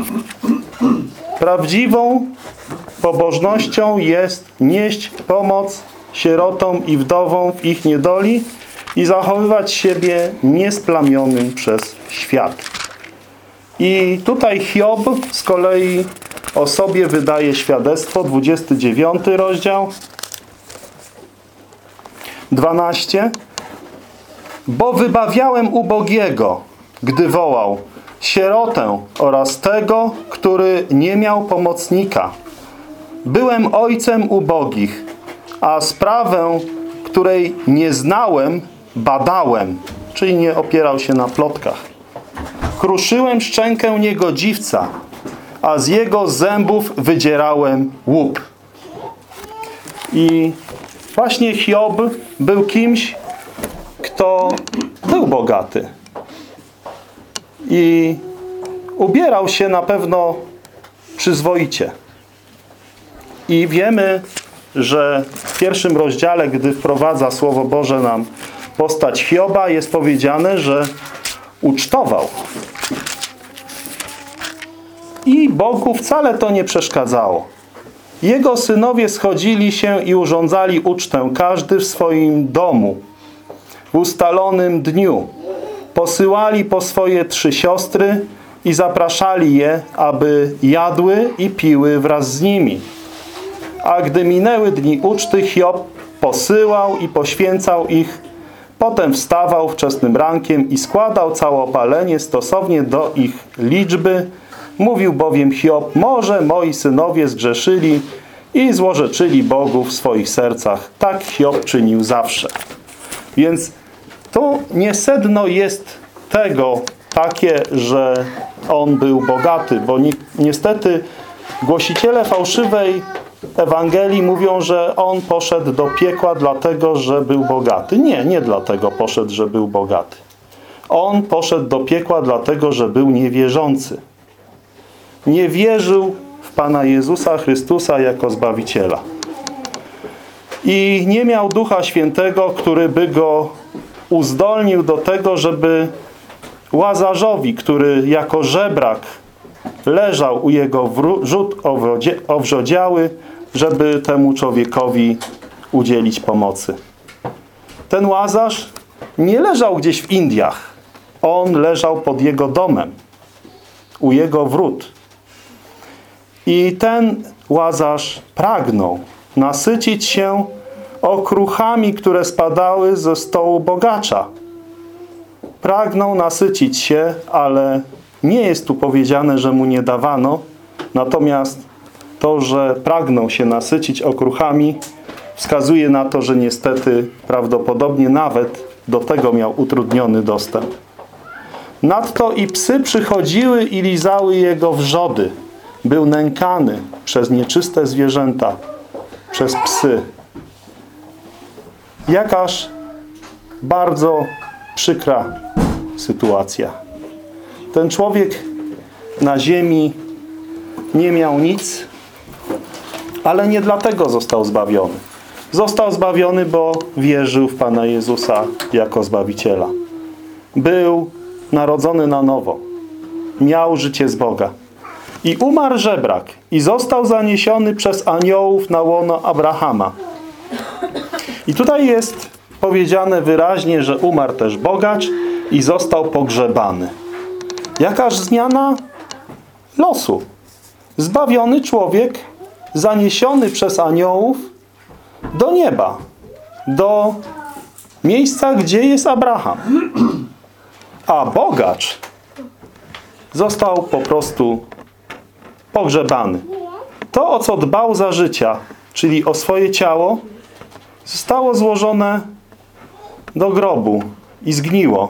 Prawdziwą pobożnością jest nieść pomoc sierotom i wdowom w ich niedoli i zachowywać siebie niesplamionym przez świat. I tutaj Hiob z kolei o sobie wydaje świadectwo, 29 rozdział, 12. Bo wybawiałem ubogiego, gdy wołał, sierotę oraz tego, który nie miał pomocnika. Byłem ojcem ubogich, a sprawę, której nie znałem, badałem, czyli nie opierał się na plotkach. Kruszyłem szczękę niegodziwca, a z jego zębów wydzierałem łup. I właśnie Hiob był kimś, kto był bogaty. I ubierał się na pewno przyzwoicie. I wiemy, że w pierwszym rozdziale, gdy wprowadza Słowo Boże nam postać Hioba, jest powiedziane, że ucztował. I Bogu wcale to nie przeszkadzało. Jego synowie schodzili się i urządzali ucztę, każdy w swoim domu, w ustalonym dniu. Posyłali po swoje trzy siostry i zapraszali je, aby jadły i piły wraz z nimi. A gdy minęły dni uczty, Hiob posyłał i poświęcał ich. Potem wstawał wczesnym rankiem i składał całopalenie stosownie do ich liczby. Mówił bowiem Hiob, może moi synowie zgrzeszyli i złorzeczyli Bogu w swoich sercach. Tak Hiob czynił zawsze. Więc to nie sedno jest tego takie, że on był bogaty, bo ni niestety głosiciele fałszywej Ewangelii mówią, że on poszedł do piekła dlatego, że był bogaty. Nie, nie dlatego poszedł, że był bogaty. On poszedł do piekła dlatego, że był niewierzący. Nie wierzył w Pana Jezusa Chrystusa jako Zbawiciela. I nie miał Ducha Świętego, który by go uzdolnił do tego, żeby Łazarzowi, który jako żebrak leżał u jego wrzód owrzodziały, żeby temu człowiekowi udzielić pomocy. Ten Łazarz nie leżał gdzieś w Indiach. On leżał pod jego domem, u jego wrót. I ten Łazarz pragnął nasycić się okruchami, które spadały ze stołu bogacza. Pragnął nasycić się, ale nie jest tu powiedziane, że mu nie dawano, natomiast to, że pragnął się nasycić okruchami, wskazuje na to, że niestety prawdopodobnie nawet do tego miał utrudniony dostęp. Nadto i psy przychodziły i lizały jego wrzody. Był nękany przez nieczyste zwierzęta, przez psy. Jakaż bardzo przykra sytuacja. Ten człowiek na ziemi nie miał nic, ale nie dlatego został zbawiony. Został zbawiony, bo wierzył w Pana Jezusa jako Zbawiciela. Był narodzony na nowo. Miał życie z Boga. I umarł żebrak i został zaniesiony przez aniołów na łono Abrahama. I tutaj jest powiedziane wyraźnie, że umarł też bogacz i został pogrzebany. Jakaż zmiana losu. Zbawiony człowiek zaniesiony przez aniołów do nieba, do miejsca, gdzie jest Abraham. A bogacz został po prostu pogrzebany. To, o co dbał za życia, czyli o swoje ciało, zostało złożone do grobu i zgniło.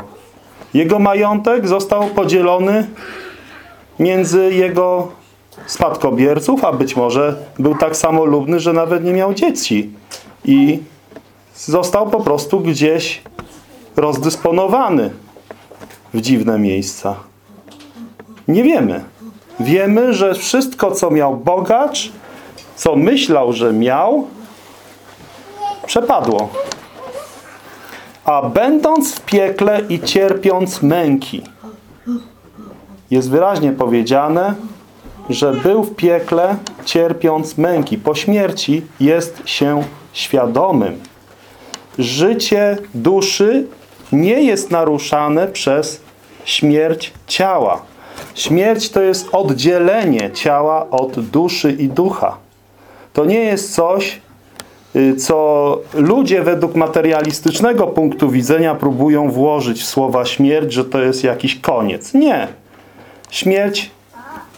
Jego majątek został podzielony między jego spadkobierców, a być może był tak samolubny, że nawet nie miał dzieci. I został po prostu gdzieś rozdysponowany w dziwne miejsca. Nie wiemy. Wiemy, że wszystko, co miał bogacz, co myślał, że miał, przepadło. A będąc w piekle i cierpiąc męki, jest wyraźnie powiedziane, że był w piekle, cierpiąc męki. Po śmierci jest się świadomym. Życie duszy nie jest naruszane przez śmierć ciała. Śmierć to jest oddzielenie ciała od duszy i ducha. To nie jest coś, co ludzie według materialistycznego punktu widzenia próbują włożyć w słowa śmierć, że to jest jakiś koniec. Nie. Śmierć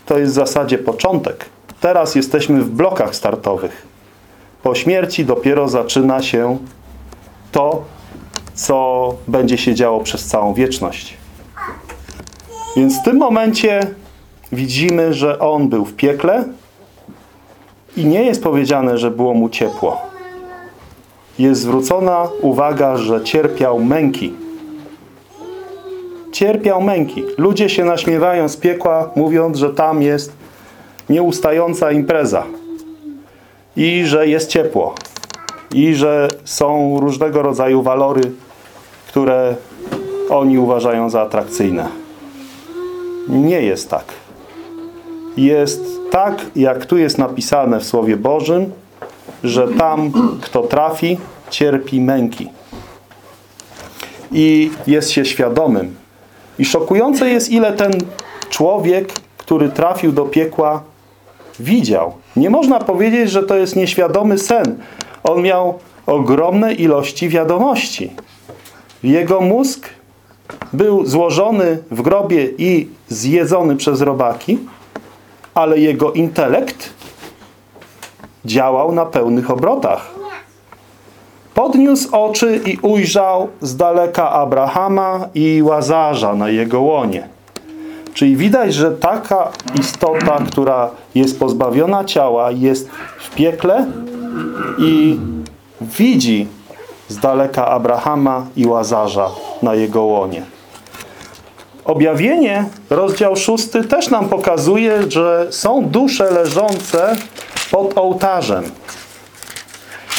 to jest w zasadzie początek. Teraz jesteśmy w blokach startowych. Po śmierci dopiero zaczyna się to, co będzie się działo przez całą wieczność. Więc w tym momencie widzimy, że on był w piekle i nie jest powiedziane, że było mu ciepło. Jest zwrócona uwaga, że cierpiał męki. Cierpiał męki. Ludzie się naśmiewają z piekła, mówiąc, że tam jest nieustająca impreza i że jest ciepło i że są różnego rodzaju walory, które oni uważają za atrakcyjne. Nie jest tak. Jest tak, jak tu jest napisane w Słowie Bożym, że tam, kto trafi, cierpi męki. I jest się świadomym. I szokujące jest, ile ten człowiek, który trafił do piekła, widział. Nie można powiedzieć, że to jest nieświadomy sen. On miał ogromne ilości wiadomości. Jego mózg był złożony w grobie i zjedzony przez robaki, ale jego intelekt działał na pełnych obrotach. Podniósł oczy i ujrzał z daleka Abrahama i Łazarza na jego łonie. Czyli widać, że taka istota, która jest pozbawiona ciała, jest w piekle i widzi z daleka Abrahama i Łazarza na jego łonie. Objawienie, rozdział szósty, też nam pokazuje, że są dusze leżące pod ołtarzem.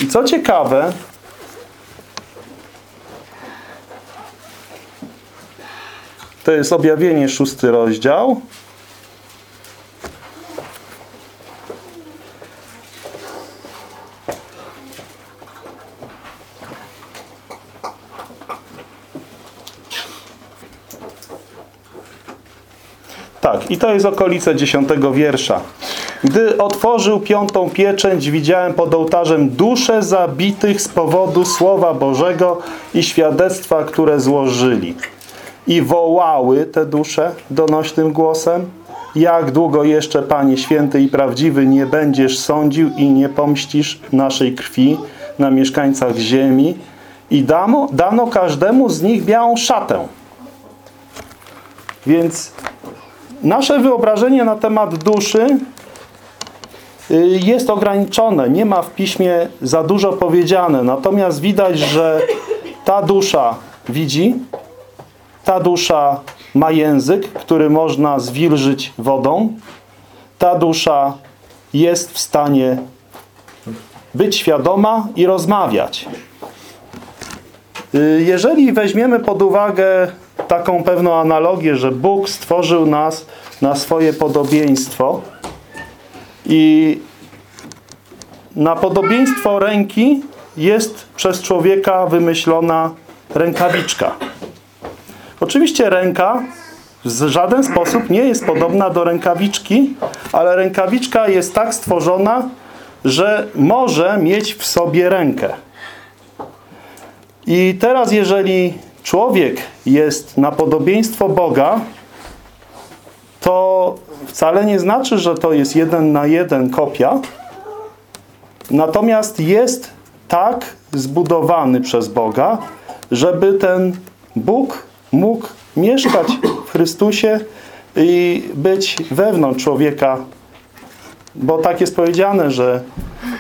I co ciekawe, to jest objawienie szósty rozdział. Tak, i to jest okolice dziesiątego wiersza. Gdy otworzył piątą pieczęć, widziałem pod ołtarzem dusze zabitych z powodu Słowa Bożego i świadectwa, które złożyli. I wołały te dusze donośnym głosem, jak długo jeszcze, Panie Święty i Prawdziwy, nie będziesz sądził i nie pomścisz naszej krwi na mieszkańcach ziemi. I dano, dano każdemu z nich białą szatę. Więc nasze wyobrażenie na temat duszy jest ograniczone. Nie ma w piśmie za dużo powiedziane. Natomiast widać, że ta dusza widzi, ta dusza ma język, który można zwilżyć wodą. Ta dusza jest w stanie być świadoma i rozmawiać. Y, jeżeli weźmiemy pod uwagę taką pewną analogię, że Bóg stworzył nas na swoje podobieństwo i na podobieństwo ręki jest przez człowieka wymyślona rękawiczka. Oczywiście ręka w żaden sposób nie jest podobna do rękawiczki, ale rękawiczka jest tak stworzona, że może mieć w sobie rękę. I teraz jeżeli człowiek jest na podobieństwo Boga, to wcale nie znaczy, że to jest jeden na jeden kopia. Natomiast jest tak zbudowany przez Boga, żeby ten Bóg mógł mieszkać w Chrystusie i być wewnątrz człowieka. Bo tak jest powiedziane, że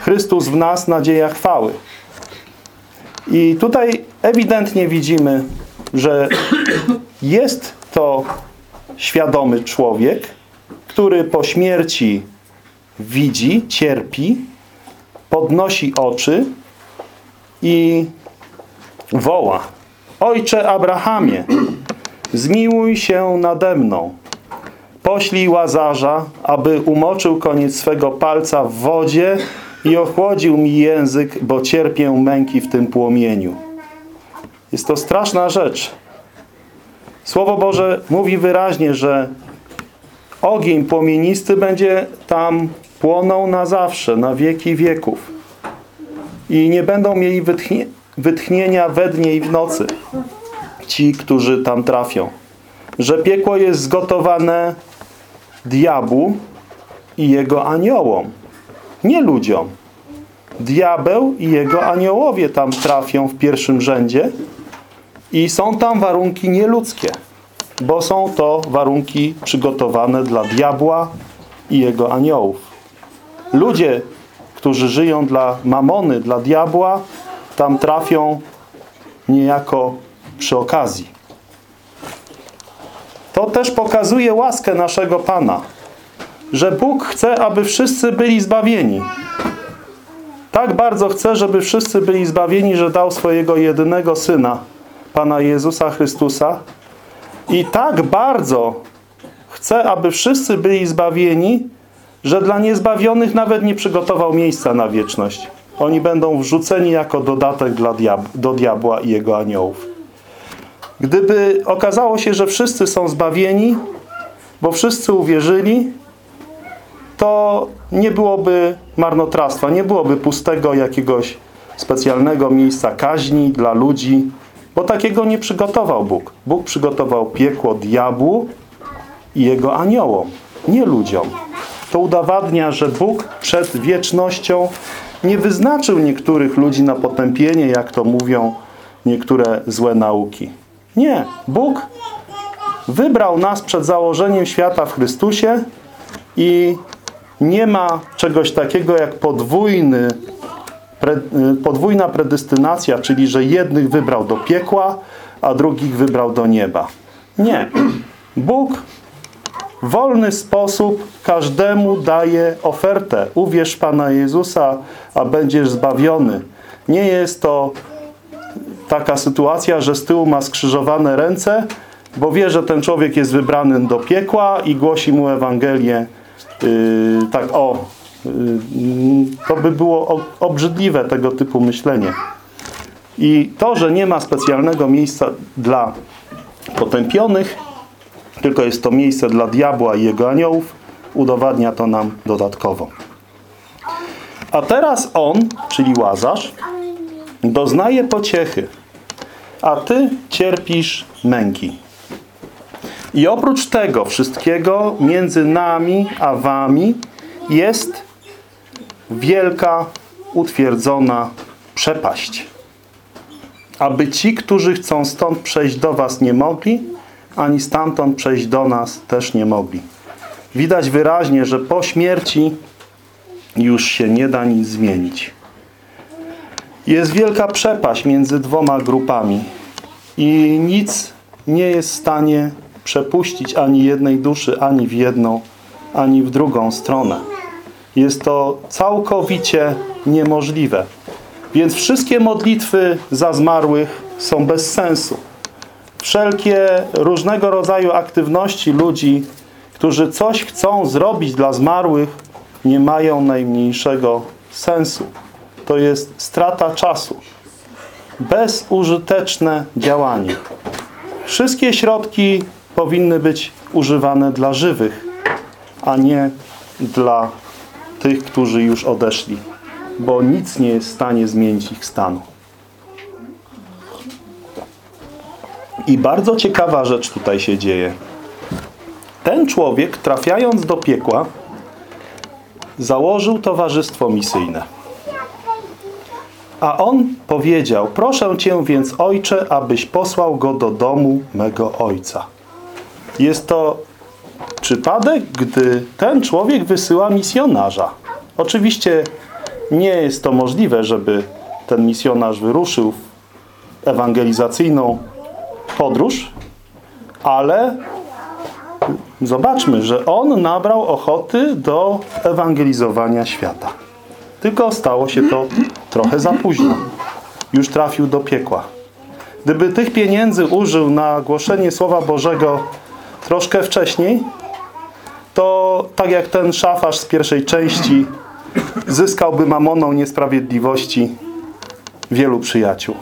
Chrystus w nas nadzieja chwały. I tutaj ewidentnie widzimy, że jest to świadomy człowiek, który po śmierci widzi, cierpi, podnosi oczy i woła. Ojcze Abrahamie, zmiłuj się nade mną. poślij Łazarza, aby umoczył koniec swego palca w wodzie i ochłodził mi język, bo cierpię męki w tym płomieniu. Jest to straszna rzecz. Słowo Boże mówi wyraźnie, że ogień płomienisty będzie tam płonął na zawsze, na wieki wieków. I nie będą mieli wytchnie, wytchnienia we dnie i w nocy ci, którzy tam trafią. Że piekło jest zgotowane diabłu i jego aniołom, nie ludziom. Diabeł i jego aniołowie tam trafią w pierwszym rzędzie i są tam warunki nieludzkie, bo są to warunki przygotowane dla diabła i jego aniołów. Ludzie, którzy żyją dla mamony, dla diabła, tam trafią niejako przy okazji. To też pokazuje łaskę naszego Pana, że Bóg chce, aby wszyscy byli zbawieni. Tak bardzo chce, żeby wszyscy byli zbawieni, że dał swojego jedynego Syna, Pana Jezusa Chrystusa. I tak bardzo chce, aby wszyscy byli zbawieni, że dla niezbawionych nawet nie przygotował miejsca na wieczność. Oni będą wrzuceni jako dodatek dla diab do diabła i jego aniołów. Gdyby okazało się, że wszyscy są zbawieni, bo wszyscy uwierzyli, to nie byłoby marnotrawstwa, nie byłoby pustego jakiegoś specjalnego miejsca kaźni dla ludzi, bo takiego nie przygotował Bóg. Bóg przygotował piekło diabłu i jego aniołom, nie ludziom. To udowadnia, że Bóg przed wiecznością nie wyznaczył niektórych ludzi na potępienie, jak to mówią niektóre złe nauki. Nie. Bóg wybrał nas przed założeniem świata w Chrystusie i nie ma czegoś takiego jak podwójny, pre, podwójna predestynacja, czyli że jednych wybrał do piekła, a drugich wybrał do nieba. Nie. Bóg w wolny sposób każdemu daje ofertę. Uwierz Pana Jezusa, a będziesz zbawiony. Nie jest to taka sytuacja, że z tyłu ma skrzyżowane ręce, bo wie, że ten człowiek jest wybrany do piekła i głosi mu Ewangelię yy, tak o. Yy, to by było obrzydliwe tego typu myślenie. I to, że nie ma specjalnego miejsca dla potępionych, tylko jest to miejsce dla diabła i jego aniołów, udowadnia to nam dodatkowo. A teraz on, czyli Łazarz, doznaje pociechy, a ty cierpisz męki. I oprócz tego wszystkiego między nami a wami jest wielka, utwierdzona przepaść. Aby ci, którzy chcą stąd przejść do was nie mogli, ani stamtąd przejść do nas też nie mogli. Widać wyraźnie, że po śmierci już się nie da nic zmienić. Jest wielka przepaść między dwoma grupami i nic nie jest w stanie przepuścić ani jednej duszy, ani w jedną, ani w drugą stronę. Jest to całkowicie niemożliwe. Więc wszystkie modlitwy za zmarłych są bez sensu. Wszelkie różnego rodzaju aktywności ludzi, którzy coś chcą zrobić dla zmarłych, nie mają najmniejszego sensu to jest strata czasu. Bezużyteczne działanie. Wszystkie środki powinny być używane dla żywych, a nie dla tych, którzy już odeszli, bo nic nie jest w stanie zmienić ich stanu. I bardzo ciekawa rzecz tutaj się dzieje. Ten człowiek, trafiając do piekła, założył towarzystwo misyjne. A on powiedział, proszę Cię więc, Ojcze, abyś posłał go do domu mego Ojca. Jest to przypadek, gdy ten człowiek wysyła misjonarza. Oczywiście nie jest to możliwe, żeby ten misjonarz wyruszył w ewangelizacyjną podróż, ale zobaczmy, że on nabrał ochoty do ewangelizowania świata. Tylko stało się to trochę za późno. Już trafił do piekła. Gdyby tych pieniędzy użył na głoszenie Słowa Bożego troszkę wcześniej, to tak jak ten szafarz z pierwszej części zyskałby mamoną niesprawiedliwości wielu przyjaciół.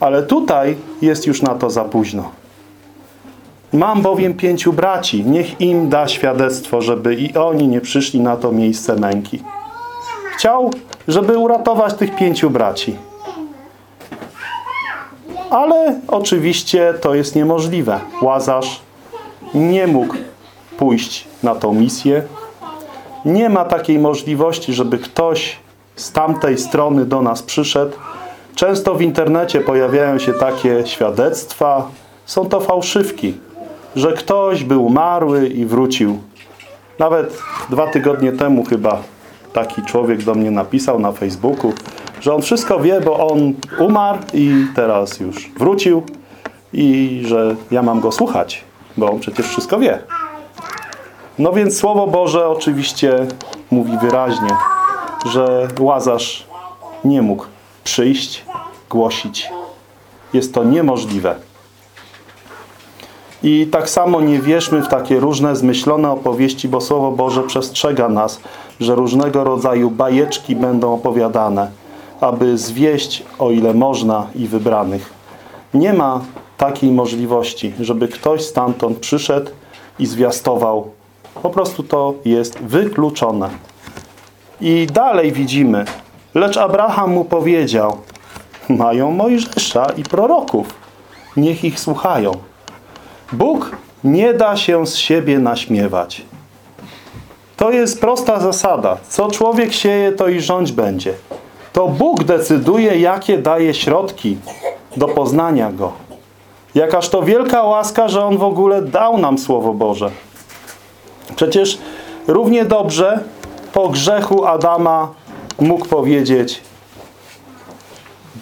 Ale tutaj jest już na to za późno. Mam bowiem pięciu braci, niech im da świadectwo, żeby i oni nie przyszli na to miejsce męki. Chciał, żeby uratować tych pięciu braci. Ale oczywiście to jest niemożliwe. Łazarz nie mógł pójść na tą misję. Nie ma takiej możliwości, żeby ktoś z tamtej strony do nas przyszedł. Często w internecie pojawiają się takie świadectwa. Są to fałszywki, że ktoś był umarły i wrócił. Nawet dwa tygodnie temu chyba taki człowiek do mnie napisał na Facebooku, że on wszystko wie, bo on umarł i teraz już wrócił i że ja mam go słuchać, bo on przecież wszystko wie. No więc Słowo Boże oczywiście mówi wyraźnie, że Łazarz nie mógł przyjść, głosić. Jest to niemożliwe. I tak samo nie wierzmy w takie różne zmyślone opowieści, bo Słowo Boże przestrzega nas, że różnego rodzaju bajeczki będą opowiadane, aby zwieść o ile można i wybranych. Nie ma takiej możliwości, żeby ktoś stamtąd przyszedł i zwiastował. Po prostu to jest wykluczone. I dalej widzimy, lecz Abraham mu powiedział, mają Mojżesza i proroków, niech ich słuchają. Bóg nie da się z siebie naśmiewać. To jest prosta zasada. Co człowiek sieje, to i rządź będzie. To Bóg decyduje, jakie daje środki do poznania Go. Jakaż to wielka łaska, że On w ogóle dał nam Słowo Boże. Przecież równie dobrze po grzechu Adama mógł powiedzieć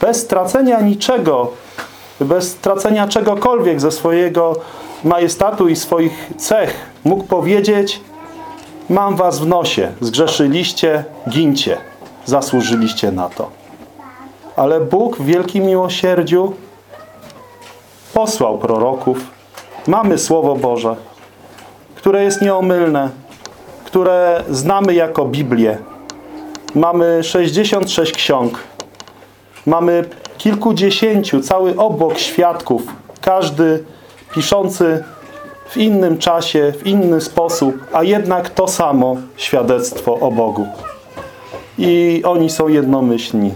bez stracenia niczego, bez stracenia czegokolwiek ze swojego majestatu i swoich cech mógł powiedzieć mam was w nosie, zgrzeszyliście, gincie, zasłużyliście na to. Ale Bóg w wielkim miłosierdziu posłał proroków. Mamy Słowo Boże, które jest nieomylne, które znamy jako Biblię. Mamy 66 ksiąg. Mamy kilkudziesięciu, cały obok świadków. Każdy piszący w innym czasie, w inny sposób, a jednak to samo świadectwo o Bogu. I oni są jednomyślni,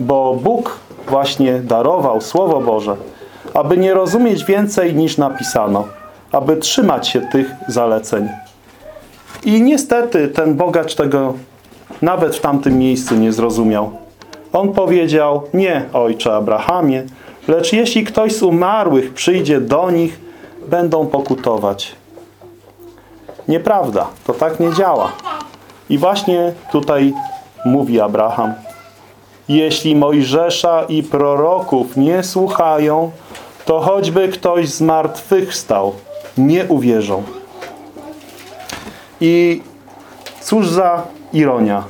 bo Bóg właśnie darował Słowo Boże, aby nie rozumieć więcej niż napisano, aby trzymać się tych zaleceń. I niestety ten bogacz tego nawet w tamtym miejscu nie zrozumiał. On powiedział, nie ojcze Abrahamie, lecz jeśli ktoś z umarłych przyjdzie do nich, będą pokutować. Nieprawda, to tak nie działa. I właśnie tutaj mówi Abraham, jeśli Mojżesza i proroków nie słuchają, to choćby ktoś z martwych stał, nie uwierzą. I cóż za ironia.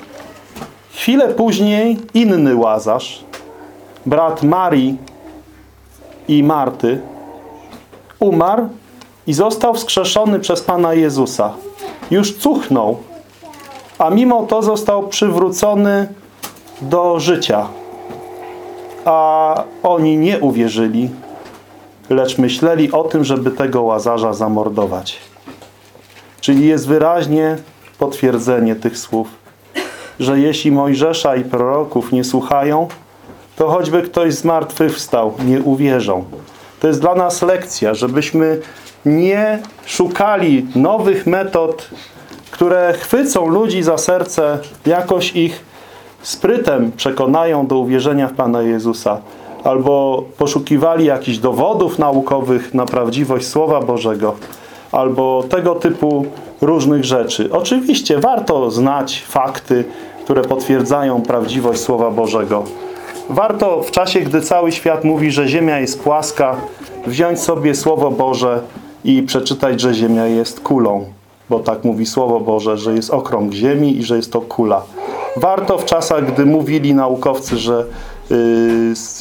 Chwilę później inny Łazarz, brat Marii i Marty, umarł i został wskrzeszony przez Pana Jezusa. Już cuchnął, a mimo to został przywrócony do życia. A oni nie uwierzyli, lecz myśleli o tym, żeby tego Łazarza zamordować. Czyli jest wyraźnie potwierdzenie tych słów, że jeśli Mojżesza i proroków nie słuchają, to choćby ktoś z martwych wstał, nie uwierzą. To jest dla nas lekcja, żebyśmy nie szukali nowych metod, które chwycą ludzi za serce, jakoś ich sprytem przekonają do uwierzenia w Pana Jezusa, albo poszukiwali jakichś dowodów naukowych na prawdziwość Słowa Bożego, albo tego typu różnych rzeczy. Oczywiście warto znać fakty, które potwierdzają prawdziwość Słowa Bożego. Warto w czasie, gdy cały świat mówi, że Ziemia jest płaska, wziąć sobie Słowo Boże i przeczytać, że Ziemia jest kulą. Bo tak mówi Słowo Boże, że jest okrąg Ziemi i że jest to kula. Warto w czasach, gdy mówili naukowcy, że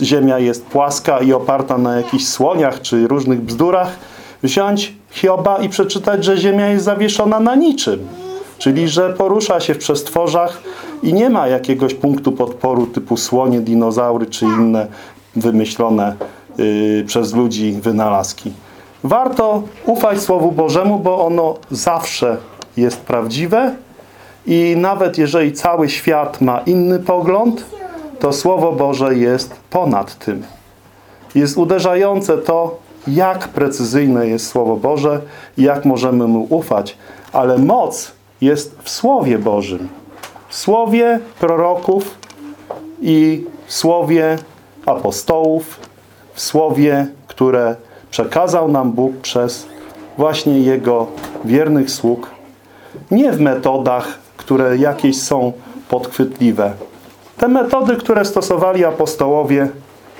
Ziemia jest płaska i oparta na jakichś słoniach czy różnych bzdurach, wziąć Hioba i przeczytać, że ziemia jest zawieszona na niczym. Czyli, że porusza się w przestworzach i nie ma jakiegoś punktu podporu typu słonie, dinozaury czy inne wymyślone yy, przez ludzi wynalazki. Warto ufać Słowu Bożemu, bo ono zawsze jest prawdziwe i nawet jeżeli cały świat ma inny pogląd, to Słowo Boże jest ponad tym. Jest uderzające to, jak precyzyjne jest Słowo Boże jak możemy Mu ufać. Ale moc jest w Słowie Bożym. W Słowie proroków i w Słowie apostołów, w Słowie, które przekazał nam Bóg przez właśnie Jego wiernych sług. Nie w metodach, które jakieś są podchwytliwe. Te metody, które stosowali apostołowie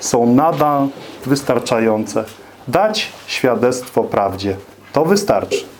są nadal wystarczające. Dać świadectwo prawdzie. To wystarczy.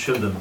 shouldn't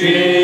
Shri